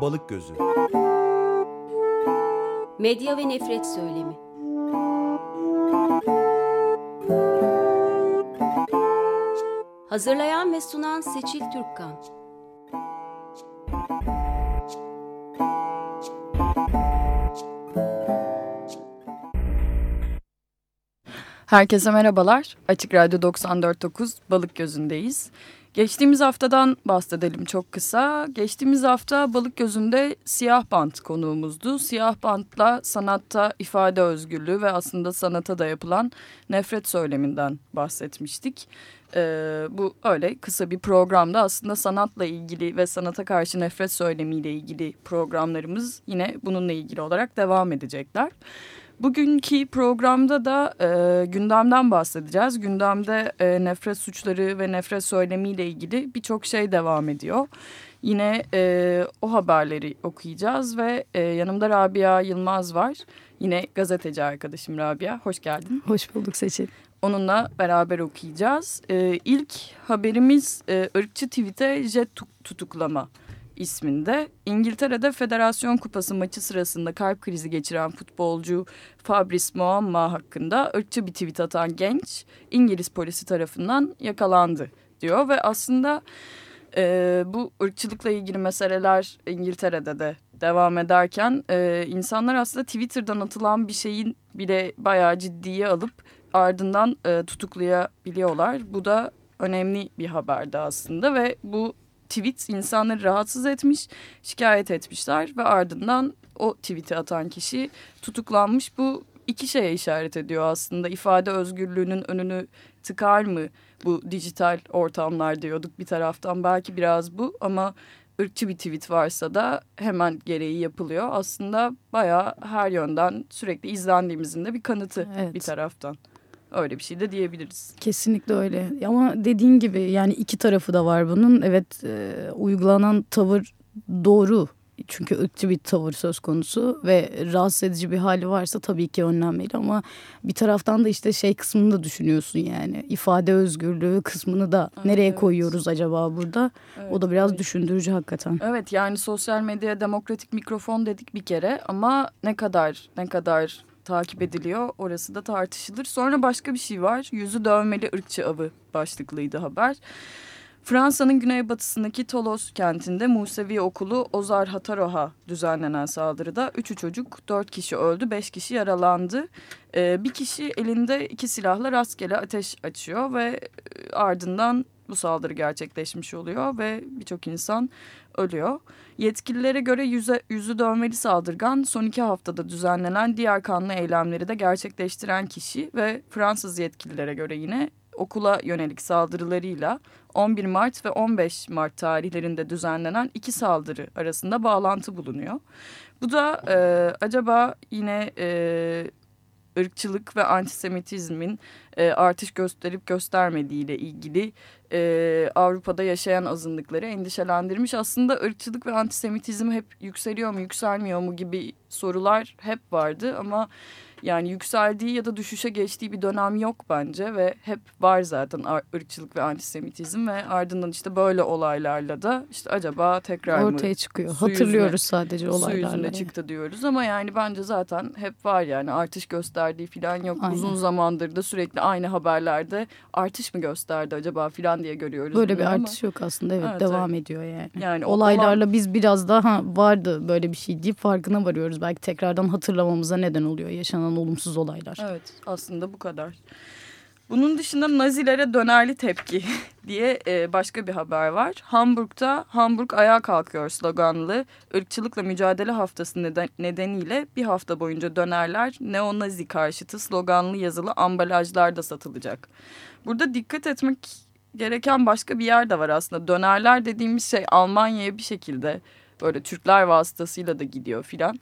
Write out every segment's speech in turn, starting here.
Balık Gözü Medya ve nefret söylemi Hazırlayan ve sunan Seçil Türkkan Herkese merhabalar. Açık Radyo 94.9 Balık Gözü'ndeyiz. Geçtiğimiz haftadan bahsedelim çok kısa. Geçtiğimiz hafta Balık Gözü'nde Siyah Bant konuğumuzdu. Siyah Bant'la sanatta ifade özgürlüğü ve aslında sanata da yapılan nefret söyleminden bahsetmiştik. Ee, bu öyle kısa bir programda aslında sanatla ilgili ve sanata karşı nefret söylemiyle ilgili programlarımız yine bununla ilgili olarak devam edecekler. Bugünkü programda da e, gündemden bahsedeceğiz. Gündemde e, nefret suçları ve nefret söylemiyle ilgili birçok şey devam ediyor. Yine e, o haberleri okuyacağız ve e, yanımda Rabia Yılmaz var. Yine gazeteci arkadaşım Rabia. Hoş geldin. Hoş bulduk Seçil. Onunla beraber okuyacağız. E, ilk haberimiz e, ırkçı tweet'e jet tutuklama isminde. İngiltere'de Federasyon Kupası maçı sırasında kalp krizi geçiren futbolcu Fabrice Muamma hakkında ırkçı bir tweet atan genç İngiliz polisi tarafından yakalandı diyor ve aslında e, bu ırkçılıkla ilgili meseleler İngiltere'de de devam ederken e, insanlar aslında Twitter'dan atılan bir şeyin bile bayağı ciddiye alıp ardından e, tutuklayabiliyorlar. Bu da önemli bir haberdi aslında ve bu tweet insanları rahatsız etmiş, şikayet etmişler ve ardından o tweet'i atan kişi tutuklanmış. Bu iki şeye işaret ediyor aslında. ifade özgürlüğünün önünü tıkar mı bu dijital ortamlar diyorduk bir taraftan. Belki biraz bu ama ırkçı bir tweet varsa da hemen gereği yapılıyor. Aslında bayağı her yönden sürekli izlendiğimizin de bir kanıtı evet. bir taraftan. Öyle bir şey de diyebiliriz. Kesinlikle öyle. Ama dediğin gibi yani iki tarafı da var bunun. Evet e, uygulanan tavır doğru. Çünkü ırkçı bir tavır söz konusu ve rahatsız edici bir hali varsa tabii ki önlenmeli ama bir taraftan da işte şey kısmını da düşünüyorsun yani ifade özgürlüğü kısmını da evet, nereye koyuyoruz acaba burada? Evet, o da biraz evet. düşündürücü hakikaten. Evet yani sosyal medyaya demokratik mikrofon dedik bir kere ama ne kadar ne kadar takip ediliyor. Orası da tartışılır. Sonra başka bir şey var. Yüzü dövmeli ırkçı avı başlıklıydı haber. Fransa'nın güneybatısındaki Tolos kentinde Musevi okulu Ozar Hataroha düzenlenen saldırıda 3 çocuk 4 kişi öldü 5 kişi yaralandı. Ee, bir kişi elinde iki silahla rastgele ateş açıyor ve e, ardından bu saldırı gerçekleşmiş oluyor ve birçok insan ölüyor. Yetkililere göre yüze, yüzü dövmeli saldırgan son iki haftada düzenlenen diğer kanlı eylemleri de gerçekleştiren kişi ve Fransız yetkililere göre yine okula yönelik saldırılarıyla 11 Mart ve 15 Mart tarihlerinde düzenlenen iki saldırı arasında bağlantı bulunuyor. Bu da e, acaba yine e, ırkçılık ve antisemitizmin e, artış gösterip göstermediği ile ilgili e, Avrupa'da yaşayan azınlıkları endişelendirmiş. Aslında ırkçılık ve antisemitizm hep yükseliyor mu yükselmiyor mu gibi sorular hep vardı ama yani yükseldiği ya da düşüşe geçtiği bir dönem yok bence ve hep var zaten ırkçılık ve antisemitizm ve ardından işte böyle olaylarla da işte acaba tekrar ortaya mı, çıkıyor. Hatırlıyoruz yüzüne, sadece olaylarla. Su yüzüne çıktı diyoruz ama yani bence zaten hep var yani artış gösterdiği falan yok. Aynen. Uzun zamandır da sürekli aynı haberlerde artış mı gösterdi acaba filan diye görüyoruz. Böyle bir artış ama. yok aslında evet, evet devam evet. ediyor yani. yani Olaylarla olan... biz biraz daha vardı böyle bir şey deyip farkına varıyoruz. Belki tekrardan hatırlamamıza neden oluyor yaşanan yaşanan olumsuz olaylar. Evet aslında bu kadar. Bunun dışında Nazilere dönerli tepki diye e, başka bir haber var. Hamburg'da Hamburg ayağa kalkıyor sloganlı ırkçılıkla mücadele haftası neden, nedeniyle bir hafta boyunca dönerler neonazi karşıtı sloganlı yazılı ambalajlarda satılacak. Burada dikkat etmek gereken başka bir yer de var aslında. Dönerler dediğimiz şey Almanya'ya bir şekilde böyle Türkler vasıtasıyla da gidiyor filan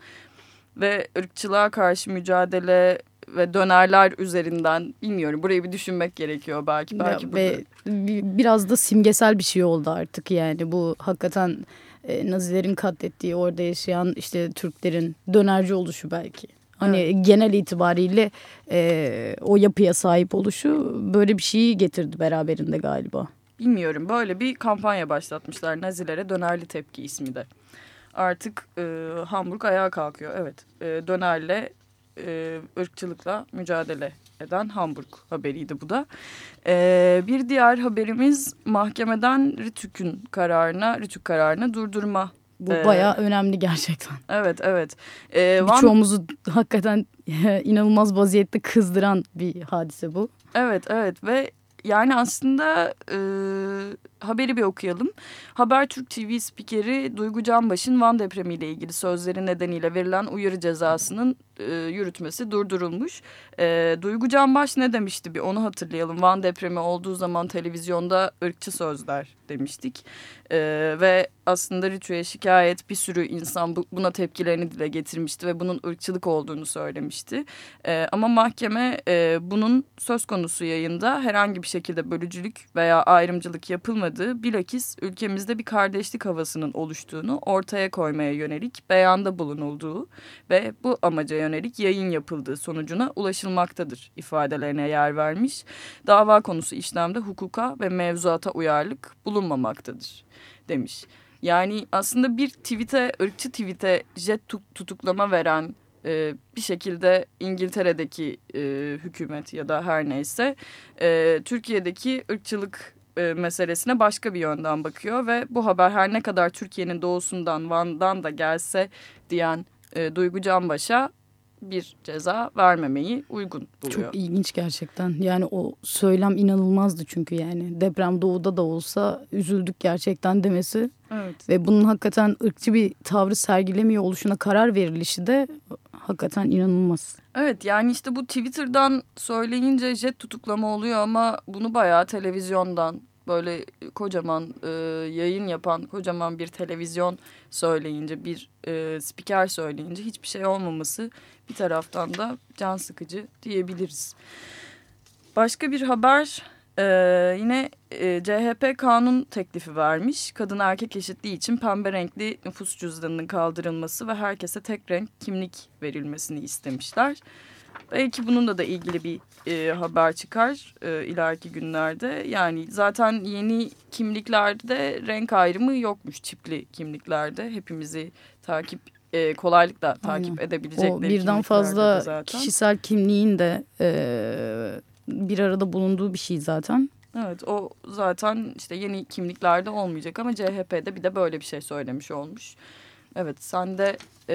ve ırkçılığa karşı mücadele ve dönerler üzerinden bilmiyorum burayı bir düşünmek gerekiyor belki belki ya, ve biraz da simgesel bir şey oldu artık yani bu hakikaten e, Nazilerin katlettiği orada yaşayan işte Türklerin dönerci oluşu belki. Hani evet. genel itibariyle e, o yapıya sahip oluşu böyle bir şeyi getirdi beraberinde galiba. Bilmiyorum böyle bir kampanya başlatmışlar Nazilere dönerli tepki ismi de. Artık e, Hamburg ayağa kalkıyor. Evet e, dönerle e, ırkçılıkla mücadele eden Hamburg haberiydi bu da. E, bir diğer haberimiz mahkemeden Ritük'ün kararına, Ritük kararına durdurma. Bu Ee, bayağı önemli gerçekten. Evet evet. E, Van- Birçoğumuzu hakikaten inanılmaz vaziyette kızdıran bir hadise bu. Evet evet ve yani aslında e, haberi bir okuyalım. Habertürk TV spikeri Duygu Canbaş'ın Van depremiyle ilgili sözleri nedeniyle verilen uyarı cezasının e, yürütmesi durdurulmuş. E, Duygu Canbaş ne demişti bir onu hatırlayalım. Van depremi olduğu zaman televizyonda ırkçı sözler demiştik. E, ve aslında Ritü'ye şikayet bir sürü insan bu, buna tepkilerini dile getirmişti ve bunun ırkçılık olduğunu söylemişti. E, ama mahkeme e, bunun söz konusu yayında herhangi bir şekilde bölücülük veya ayrımcılık yapılmadığı bilakis ülkemizde bir kardeşlik havasının oluştuğunu ortaya koymaya yönelik beyanda bulunulduğu ve bu amaca yönelik yayın yapıldığı sonucuna ulaşılmaktadır ifadelerine yer vermiş. Dava konusu işlemde hukuka ve mevzuata uyarlık bulunmamaktadır demiş. Yani aslında bir tweet'e, ırkçı tweet'e jet tutuklama veren e, bir şekilde İngiltere'deki e, hükümet ya da her neyse e, Türkiye'deki ırkçılık e, meselesine başka bir yönden bakıyor ve bu haber her ne kadar Türkiye'nin doğusundan Van'dan da gelse diyen e, Duygu Canbaş'a bir ceza vermemeyi uygun buluyor. Çok ilginç gerçekten. Yani o söylem inanılmazdı çünkü yani deprem doğuda da olsa üzüldük gerçekten demesi. Evet. Ve bunun hakikaten ırkçı bir tavrı sergilemiyor oluşuna karar verilişi de hakikaten inanılmaz. Evet yani işte bu Twitter'dan söyleyince jet tutuklama oluyor ama bunu bayağı televizyondan böyle kocaman e, yayın yapan kocaman bir televizyon söyleyince bir e, spiker söyleyince hiçbir şey olmaması bir taraftan da can sıkıcı diyebiliriz. Başka bir haber e, yine e, CHP kanun teklifi vermiş. Kadın erkek eşitliği için pembe renkli nüfus cüzdanının kaldırılması ve herkese tek renk kimlik verilmesini istemişler. Belki bununla da ilgili bir e, haber çıkar e, ileriki günlerde. Yani zaten yeni kimliklerde renk ayrımı yokmuş çipli kimliklerde. Hepimizi takip e, kolaylıkla takip Aynen. edebilecekleri O birden fazla kişisel kimliğin de e, bir arada bulunduğu bir şey zaten. Evet o zaten işte yeni kimliklerde olmayacak ama CHP'de bir de böyle bir şey söylemiş olmuş. Evet sen de e,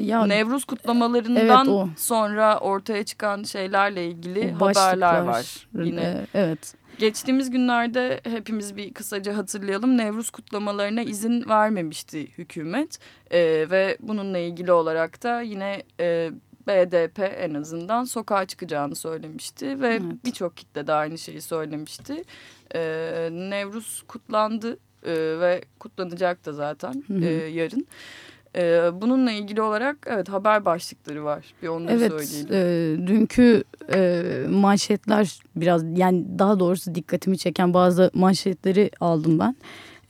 Ya, Nevruz kutlamalarından evet, o. sonra ortaya çıkan şeylerle ilgili o haberler başlıklar, var. Yine e, evet. geçtiğimiz günlerde hepimiz bir kısaca hatırlayalım. Nevruz kutlamalarına izin vermemişti hükümet E, ve bununla ilgili olarak da yine e, BDP en azından sokağa çıkacağını söylemişti ve Evet. birçok kitle de aynı şeyi söylemişti. E, Nevruz kutlandı e, ve kutlanacak da zaten e, yarın. E, bununla ilgili olarak evet haber başlıkları var. Bir onları Evet, söyleyelim. e, dünkü e, manşetler biraz yani daha doğrusu dikkatimi çeken bazı manşetleri aldım ben.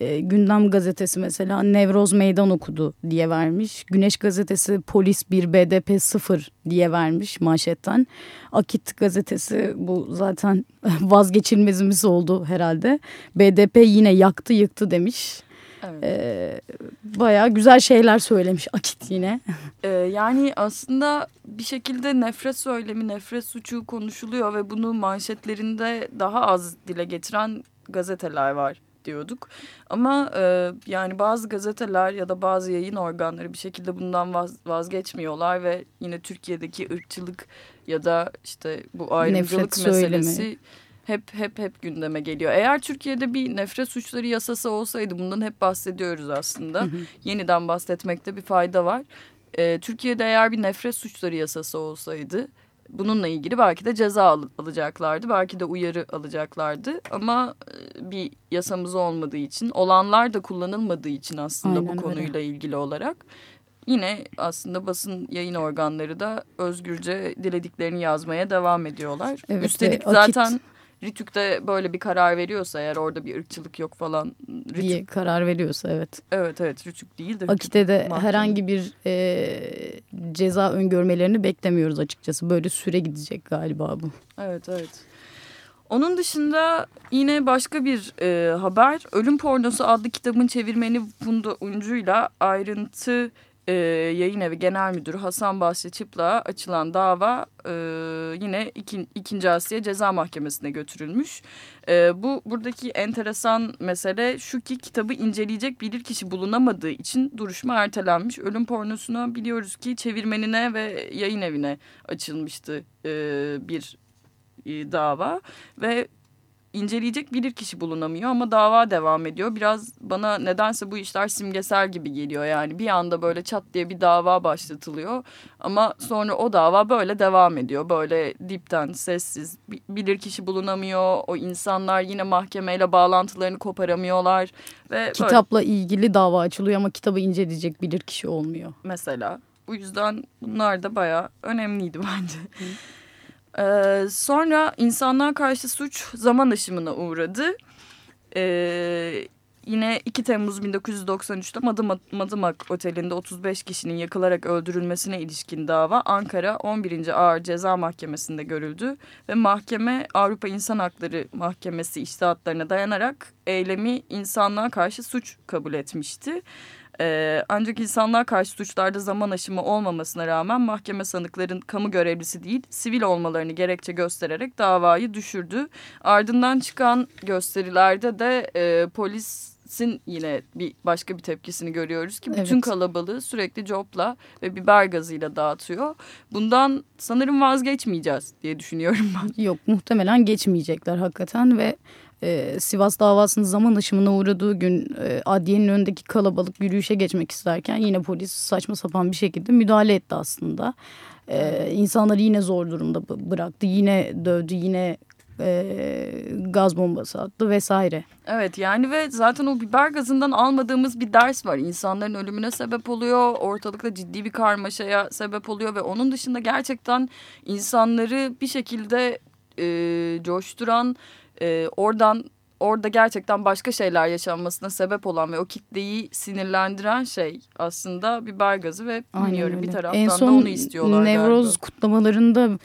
E, Gündem gazetesi mesela Nevroz meydan okudu diye vermiş. Güneş gazetesi polis bir BDP sıfır diye vermiş manşetten. Akit gazetesi bu zaten vazgeçilmezimiz oldu herhalde. BDP yine yaktı yıktı demiş. Evet. E, bayağı güzel şeyler söylemiş Akit yine. Ee, yani aslında bir şekilde nefret söylemi, nefret suçu konuşuluyor ve bunu manşetlerinde daha az dile getiren gazeteler var diyorduk. Ama e, yani bazı gazeteler ya da bazı yayın organları bir şekilde bundan vaz, vazgeçmiyorlar ve yine Türkiye'deki ırkçılık ya da işte bu ayrımcılık Nefret söylemi. meselesi hep hep hep gündeme geliyor. Eğer Türkiye'de bir nefret suçları yasası olsaydı bundan hep bahsediyoruz aslında. Yeniden bahsetmekte bir fayda var. Ee, Türkiye'de eğer bir nefret suçları yasası olsaydı bununla ilgili belki de ceza al- alacaklardı. Belki de uyarı alacaklardı. Ama e, bir yasamız olmadığı için olanlar da kullanılmadığı için aslında Aynen bu öyle. konuyla ilgili olarak yine aslında basın yayın organları da özgürce dilediklerini yazmaya devam ediyorlar. Evet, Üstelik ve Akit- zaten Ritük'te böyle bir karar veriyorsa eğer orada bir ırkçılık yok falan. Ritük, diye karar veriyorsa evet. Evet evet Rütük değil de Akite'de mahkeme. herhangi bir e, ceza öngörmelerini beklemiyoruz açıkçası. Böyle süre gidecek galiba bu. Evet evet. Onun dışında yine başka bir e, haber. Ölüm Pornosu adlı kitabın çevirmeni Funda Uncu'yla ayrıntı e, yayın evi genel müdürü Hasan Bahçe Çıplak'a açılan dava e, yine iki, ikinci Asya Ceza Mahkemesi'ne götürülmüş. E, bu buradaki enteresan mesele şu ki kitabı inceleyecek bilir kişi bulunamadığı için duruşma ertelenmiş. Ölüm pornosuna biliyoruz ki çevirmenine ve yayın evine açılmıştı e, bir e, dava ve inceleyecek bilir kişi bulunamıyor ama dava devam ediyor. Biraz bana nedense bu işler simgesel gibi geliyor yani bir anda böyle çat diye bir dava başlatılıyor ama sonra o dava böyle devam ediyor. Böyle dipten sessiz bilir kişi bulunamıyor. O insanlar yine mahkemeyle bağlantılarını koparamıyorlar ve kitapla böyle... ilgili dava açılıyor ama kitabı inceleyecek bilir kişi olmuyor. Mesela bu yüzden bunlar da bayağı önemliydi bence. Hı. Ee, sonra insanlığa karşı suç zaman aşımına uğradı. Ee, yine 2 Temmuz 1993'te Madımak, Oteli'nde 35 kişinin yakılarak öldürülmesine ilişkin dava Ankara 11. Ağır Ceza Mahkemesi'nde görüldü. Ve mahkeme Avrupa İnsan Hakları Mahkemesi iştahatlarına dayanarak eylemi insanlığa karşı suç kabul etmişti. Ee, ancak insanlığa karşı suçlarda zaman aşımı olmamasına rağmen mahkeme sanıkların kamu görevlisi değil sivil olmalarını gerekçe göstererek davayı düşürdü. Ardından çıkan gösterilerde de e, polisin yine bir başka bir tepkisini görüyoruz ki bütün evet. kalabalığı sürekli copla ve biber gazıyla dağıtıyor. Bundan sanırım vazgeçmeyeceğiz diye düşünüyorum ben. Yok muhtemelen geçmeyecekler hakikaten ve e, Sivas davasının zaman aşımına uğradığı gün e, adliyenin önündeki kalabalık yürüyüşe geçmek isterken yine polis saçma sapan bir şekilde müdahale etti aslında. E, insanları yine zor durumda bıraktı. Yine dövdü, yine e, gaz bombası attı vesaire. Evet yani ve zaten o biber gazından almadığımız bir ders var. İnsanların ölümüne sebep oluyor. Ortalıkta ciddi bir karmaşaya sebep oluyor ve onun dışında gerçekten insanları bir şekilde e, coşturan e, oradan orada gerçekten başka şeyler yaşanmasına sebep olan ve o kitleyi sinirlendiren şey aslında biber gazı ve bilmiyorum bir taraftan en son da onu istiyorlar. Nevroz galiba. kutlamalarında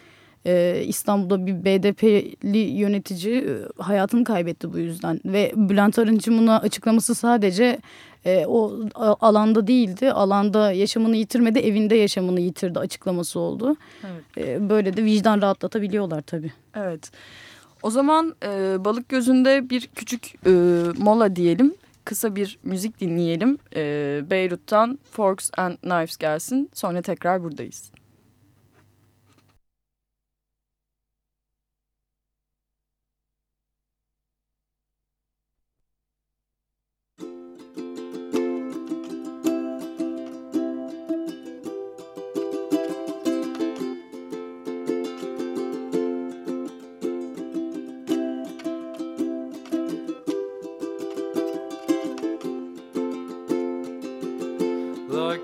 e, İstanbul'da bir BDP'li yönetici e, hayatını kaybetti bu yüzden ve Bülent Arınç'ın buna açıklaması sadece e, o alanda değildi. Alanda yaşamını yitirmedi, evinde yaşamını yitirdi açıklaması oldu. Evet. E, böyle de vicdan rahatlatabiliyorlar tabii. Evet. O zaman e, balık gözünde bir küçük e, mola diyelim. Kısa bir müzik dinleyelim. E, Beyrut'tan Forks and Knives gelsin. Sonra tekrar buradayız.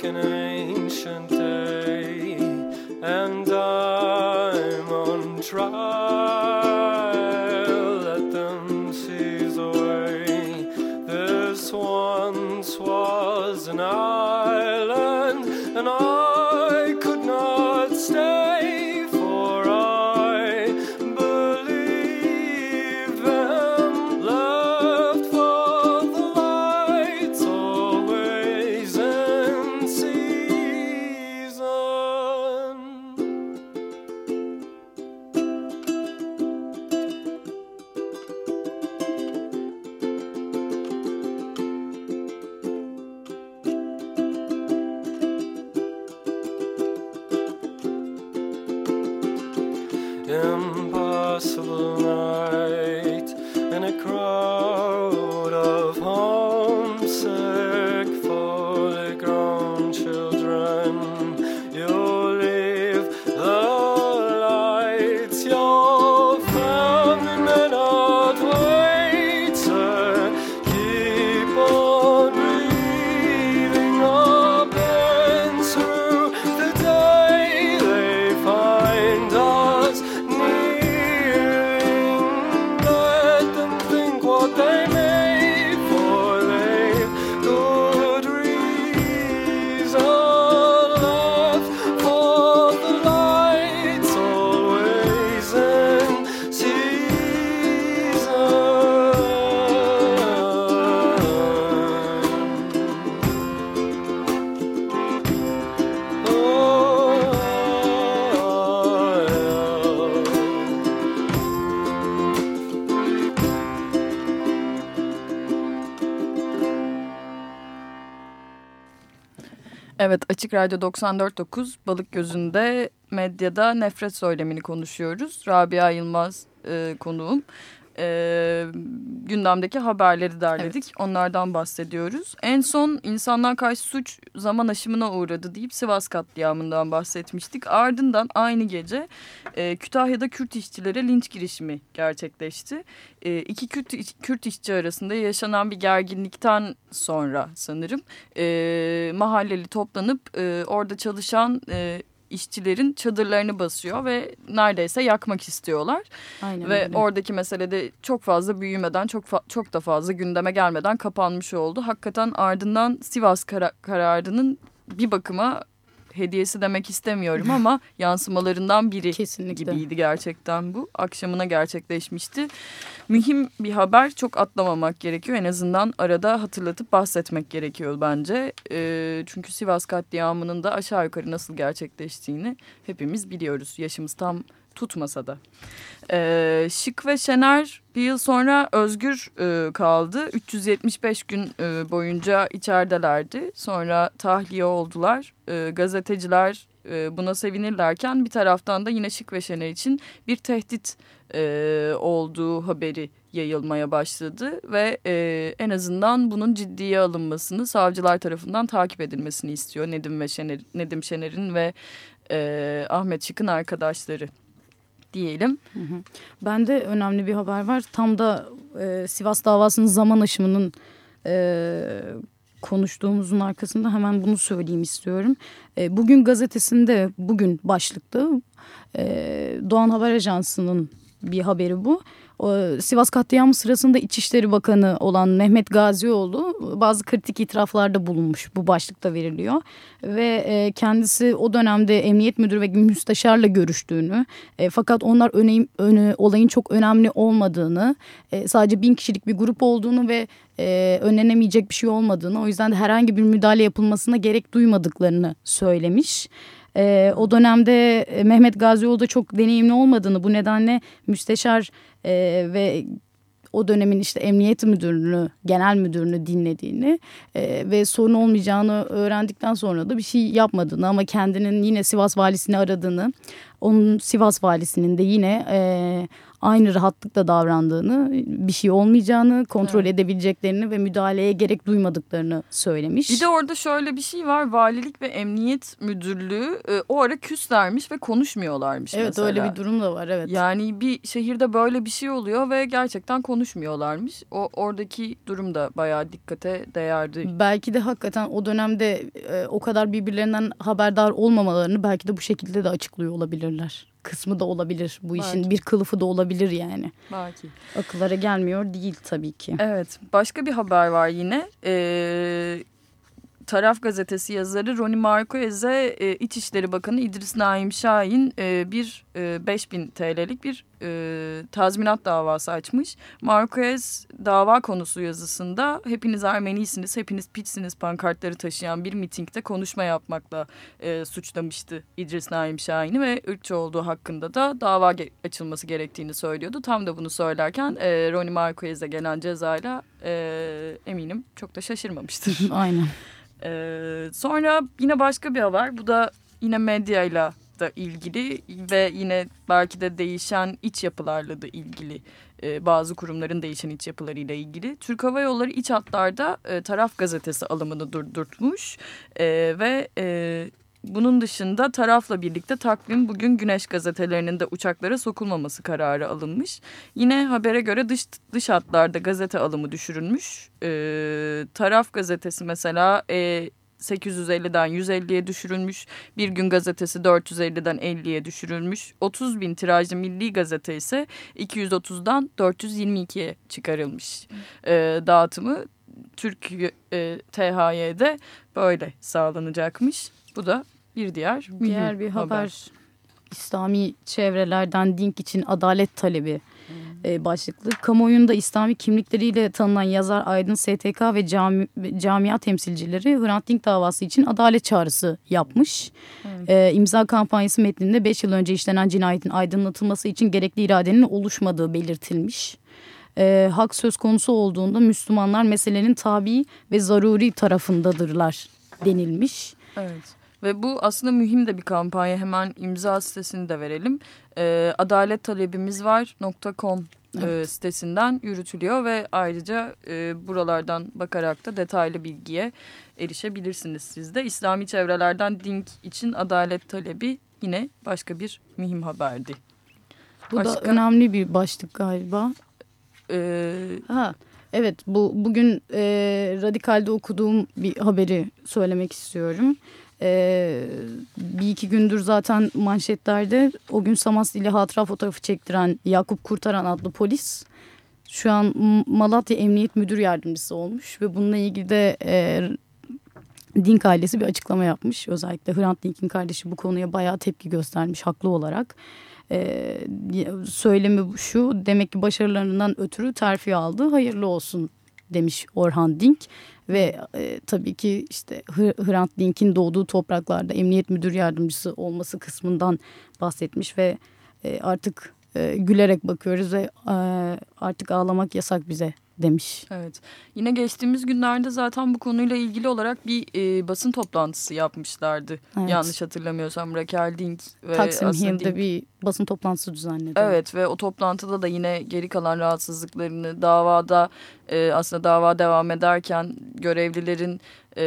Like an ancient day, and I'm on trial. Evet Açık Radyo 94.9 Balık Gözü'nde medyada nefret söylemini konuşuyoruz. Rabia Yılmaz e, konuğum e, gündemdeki haberleri derledik. Evet. Onlardan bahsediyoruz. En son insanlar karşı suç zaman aşımına uğradı deyip Sivas katliamından bahsetmiştik. Ardından aynı gece e, Kütahya'da Kürt işçilere linç girişimi gerçekleşti. E, iki Kürt, Kürt işçi arasında yaşanan bir gerginlikten sonra sanırım e, mahalleli toplanıp e, orada çalışan... E, işçilerin çadırlarını basıyor ve neredeyse yakmak istiyorlar. Aynen ve öyle. oradaki meselede çok fazla büyümeden çok fa çok da fazla gündeme gelmeden kapanmış oldu. Hakikaten ardından Sivas kar kararının bir bakıma hediyesi demek istemiyorum ama yansımalarından biri Kesinlikle. gibiydi gerçekten bu. Akşamına gerçekleşmişti. Mühim bir haber çok atlamamak gerekiyor. En azından arada hatırlatıp bahsetmek gerekiyor bence. E, çünkü Sivas katliamının da aşağı yukarı nasıl gerçekleştiğini hepimiz biliyoruz. Yaşımız tam tutmasa da. Ee, Şık ve Şener bir yıl sonra özgür e, kaldı. 375 gün e, boyunca içeridelerdi. Sonra tahliye oldular. E, gazeteciler e, buna sevinirlerken bir taraftan da yine Şık ve Şener için bir tehdit e, olduğu haberi yayılmaya başladı ve e, en azından bunun ciddiye alınmasını savcılar tarafından takip edilmesini istiyor Nedim ve Şener Nedim Şener'in ve e, Ahmet Şık'ın arkadaşları diyelim. Hı hı. Ben de önemli bir haber var. Tam da e, Sivas davasının zaman aşımının e, konuştuğumuzun arkasında hemen bunu söyleyeyim istiyorum. E, bugün gazetesinde bugün başlıklı e, Doğan Haber Ajansı'nın bir haberi bu. Sivas katliamı sırasında İçişleri Bakanı olan Mehmet Gazioğlu bazı kritik itiraflarda bulunmuş. Bu başlıkta veriliyor. Ve e, kendisi o dönemde emniyet müdürü ve müsteşarla görüştüğünü e, fakat onlar öne, öne, olayın çok önemli olmadığını e, sadece bin kişilik bir grup olduğunu ve önlenemeyecek bir şey olmadığını o yüzden de herhangi bir müdahale yapılmasına gerek duymadıklarını söylemiş. E, o dönemde Mehmet Gazioğlu da çok deneyimli olmadığını bu nedenle müsteşar e, ve o dönemin işte emniyet müdürünü, genel müdürünü dinlediğini e, ve sorun olmayacağını öğrendikten sonra da bir şey yapmadığını ama kendinin yine Sivas valisini aradığını, onun Sivas valisinin de yine e, aynı rahatlıkla davrandığını, bir şey olmayacağını, kontrol evet. edebileceklerini ve müdahaleye gerek duymadıklarını söylemiş. Bir de orada şöyle bir şey var. Valilik ve Emniyet Müdürlüğü e, o ara küslermiş ve konuşmuyorlarmış evet, mesela. Öyle bir durum da var evet. Yani bir şehirde böyle bir şey oluyor ve gerçekten konuşmuyorlarmış. O oradaki durum da bayağı dikkate değerdi. Belki de hakikaten o dönemde e, o kadar birbirlerinden haberdar olmamalarını belki de bu şekilde de açıklıyor olabilirler kısmı da olabilir. Bu Belki. işin bir kılıfı da olabilir yani. Belki. Akıllara gelmiyor değil tabii ki. Evet. Başka bir haber var yine. Ee, Taraf gazetesi yazarı Roni Marquez'e e, İçişleri Bakanı İdris Naim Şahin e, bir e, 5000 TL'lik bir e, tazminat davası açmış. Marquez dava konusu yazısında hepiniz Ermenisiniz, hepiniz piçsiniz pankartları taşıyan bir mitingde konuşma yapmakla e, suçlamıştı İdris Naim Şahin'i ve ırkçı olduğu hakkında da dava ge açılması gerektiğini söylüyordu. Tam da bunu söylerken e, Roni Marquez'e gelen cezayla e, eminim çok da şaşırmamıştır. Aynen. Ee, sonra yine başka bir haber. Bu da yine medyayla da ilgili ve yine belki de değişen iç yapılarla da ilgili e, bazı kurumların değişen iç yapılarıyla ilgili. Türk Hava Yolları iç hatlarda e, taraf gazetesi alımını durdurtmuş e, ve e, bunun dışında tarafla birlikte takvim bugün güneş gazetelerinin de uçaklara sokulmaması kararı alınmış. Yine habere göre dış, dış hatlarda gazete alımı düşürülmüş. Ee, taraf gazetesi mesela e, 850'den 150'ye düşürülmüş. Bir gün gazetesi 450'den 50'ye düşürülmüş. 30 bin tirajlı milli gazete ise 230'dan 422'ye çıkarılmış. Ee, dağıtımı Türk e, THY'de böyle sağlanacakmış. Bu da bir diğer diğer bir haber. haber. İslami çevrelerden Dink için adalet talebi hmm. e, başlıklı. Kamuoyunda İslami kimlikleriyle tanınan yazar Aydın STK ve cami, camia temsilcileri Hrant Dink davası için adalet çağrısı yapmış. Hmm. E, imza kampanyası metninde 5 yıl önce işlenen cinayetin aydınlatılması için gerekli iradenin oluşmadığı belirtilmiş. E, hak söz konusu olduğunda Müslümanlar meselenin tabi ve zaruri tarafındadırlar denilmiş. Evet. Ve bu aslında mühim de bir kampanya. Hemen imza sitesini de verelim. E, adalet talebimiz var.com evet. e, sitesinden yürütülüyor ve ayrıca e, buralardan bakarak da detaylı bilgiye erişebilirsiniz siz de. İslami çevrelerden Dink için adalet talebi yine başka bir mühim haberdi. Bu başka... da önemli bir başlık galiba. Ee... Ha, evet bu bugün e, Radikal'de okuduğum bir haberi söylemek istiyorum. Ee, bir iki gündür zaten manşetlerde o gün Samas ile hatıra fotoğrafı çektiren Yakup Kurtaran adlı polis şu an Malatya Emniyet Müdür Yardımcısı olmuş ve bununla ilgili de e, Dink ailesi bir açıklama yapmış. Özellikle Hrant Dink'in kardeşi bu konuya bayağı tepki göstermiş haklı olarak. Ee, söylemi şu demek ki başarılarından ötürü terfi aldı hayırlı olsun demiş Orhan Dink. Ve e, tabii ki işte Hrant Dink'in doğduğu topraklarda emniyet müdür yardımcısı olması kısmından bahsetmiş ve e, artık e, gülerek bakıyoruz ve e, artık ağlamak yasak bize demiş. Evet. Yine geçtiğimiz günlerde zaten bu konuyla ilgili olarak bir e, basın toplantısı yapmışlardı. Evet. Yanlış hatırlamıyorsam Raquel Dink ve Taksim Hill'de bir basın toplantısı düzenledi. Evet ve o toplantıda da yine geri kalan rahatsızlıklarını davada e, aslında dava devam ederken görevlilerin e,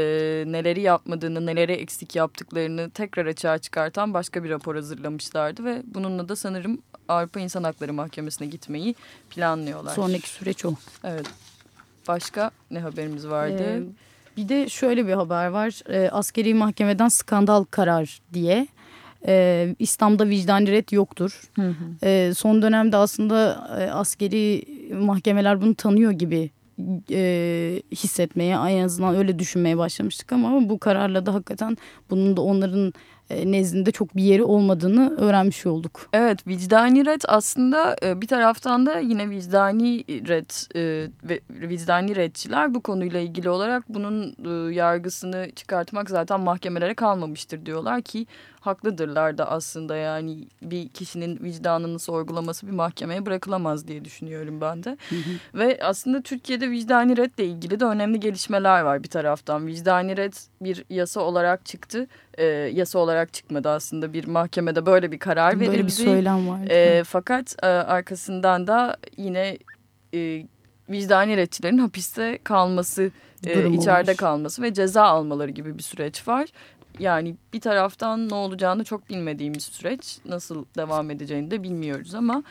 neleri yapmadığını, neleri eksik yaptıklarını tekrar açığa çıkartan başka bir rapor hazırlamışlardı ve bununla da sanırım Avrupa İnsan Hakları Mahkemesi'ne gitmeyi planlıyorlar. Sonraki süreç o. Evet. Başka ne haberimiz vardı? Ee, bir de şöyle bir haber var. Ee, askeri mahkemeden skandal karar diye. Ee, İslam'da vicdani ret yoktur. Hı hı. Ee, son dönemde aslında e, askeri mahkemeler bunu tanıyor gibi e, hissetmeye en azından öyle düşünmeye başlamıştık ama bu kararla da hakikaten bunun da onların e, nezdinde çok bir yeri olmadığını öğrenmiş olduk. Evet vicdani red aslında e, bir taraftan da yine vicdani red e, ve vicdani redçiler bu konuyla ilgili olarak bunun yargısını çıkartmak zaten mahkemelere kalmamıştır diyorlar ki haklıdırlar da aslında yani bir kişinin vicdanını sorgulaması bir mahkemeye bırakılamaz diye düşünüyorum ben de. Hı hı. Ve aslında Türkiye'de vicdani redle ilgili de önemli gelişmeler var bir taraftan. Vicdani red bir yasa olarak çıktı. E, yasa olarak çıkmadı aslında bir mahkemede böyle bir karar verildi. Böyle bir söylem var. E, fakat e, arkasından da yine e, vicdani redçilerin hapiste kalması, e, içeride var. kalması ve ceza almaları gibi bir süreç var yani bir taraftan ne olacağını çok bilmediğimiz süreç nasıl devam edeceğini de bilmiyoruz ama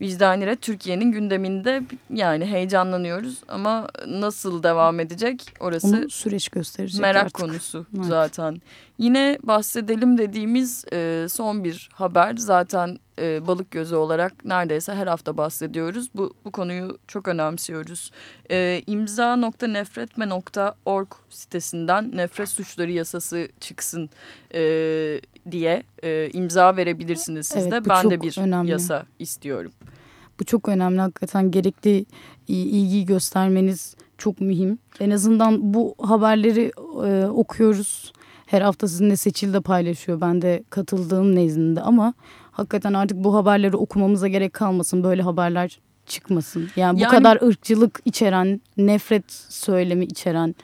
vicdanire Türkiye'nin gündeminde yani heyecanlanıyoruz ama nasıl devam edecek orası Onu süreç gösterecek merak artık. konusu evet. zaten. Yine bahsedelim dediğimiz e, son bir haber zaten e, balık gözü olarak neredeyse her hafta bahsediyoruz. Bu, bu konuyu çok önemsiyoruz. E, imza.nefretme.org sitesinden nefret suçları yasası çıksın e, diye e, imza verebilirsiniz siz evet, de. Ben de bir önemli. yasa istiyorum. Bu çok önemli hakikaten gerekli ilgi göstermeniz çok mühim. En azından bu haberleri e, okuyoruz. Her hafta sizinle Seçil de paylaşıyor. Ben de katıldığım nezdinde ama hakikaten artık bu haberleri okumamıza gerek kalmasın. Böyle haberler çıkmasın. Yani bu yani, kadar ırkçılık içeren, nefret söylemi içeren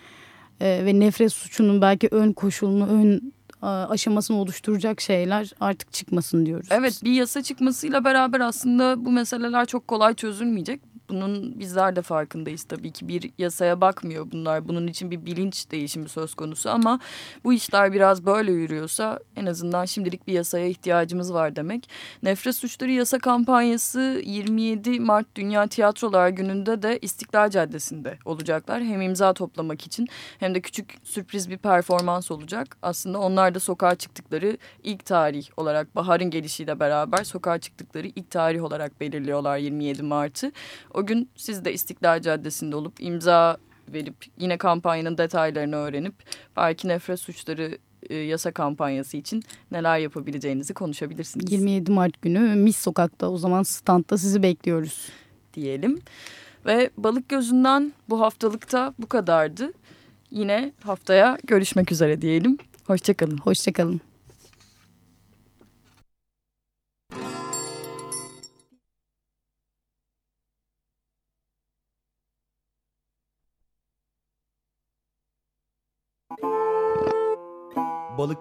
e, ve nefret suçunun belki ön koşulunu, ön aşamasını oluşturacak şeyler artık çıkmasın diyoruz. Evet bir yasa çıkmasıyla beraber aslında bu meseleler çok kolay çözülmeyecek bunun bizler de farkındayız tabii ki bir yasaya bakmıyor bunlar. Bunun için bir bilinç değişimi söz konusu ama bu işler biraz böyle yürüyorsa en azından şimdilik bir yasaya ihtiyacımız var demek. Nefret Suçları Yasa Kampanyası 27 Mart Dünya Tiyatrolar Günü'nde de İstiklal Caddesi'nde olacaklar. Hem imza toplamak için hem de küçük sürpriz bir performans olacak. Aslında onlar da sokağa çıktıkları ilk tarih olarak baharın gelişiyle beraber sokağa çıktıkları ilk tarih olarak belirliyorlar 27 Mart'ı. O gün siz de İstiklal Caddesi'nde olup imza verip yine kampanyanın detaylarını öğrenip belki nefret suçları e, yasa kampanyası için neler yapabileceğinizi konuşabilirsiniz. 27 Mart günü Mis Sokak'ta o zaman standta sizi bekliyoruz. Diyelim. Ve Balık Gözü'nden bu haftalıkta bu kadardı. Yine haftaya görüşmek üzere diyelim. Hoşçakalın. Hoşçakalın.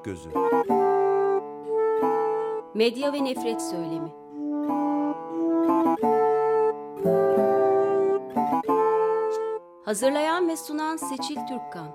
Gözü. Medya ve nefret söylemi. Hazırlayan ve sunan Seçil Türkkan.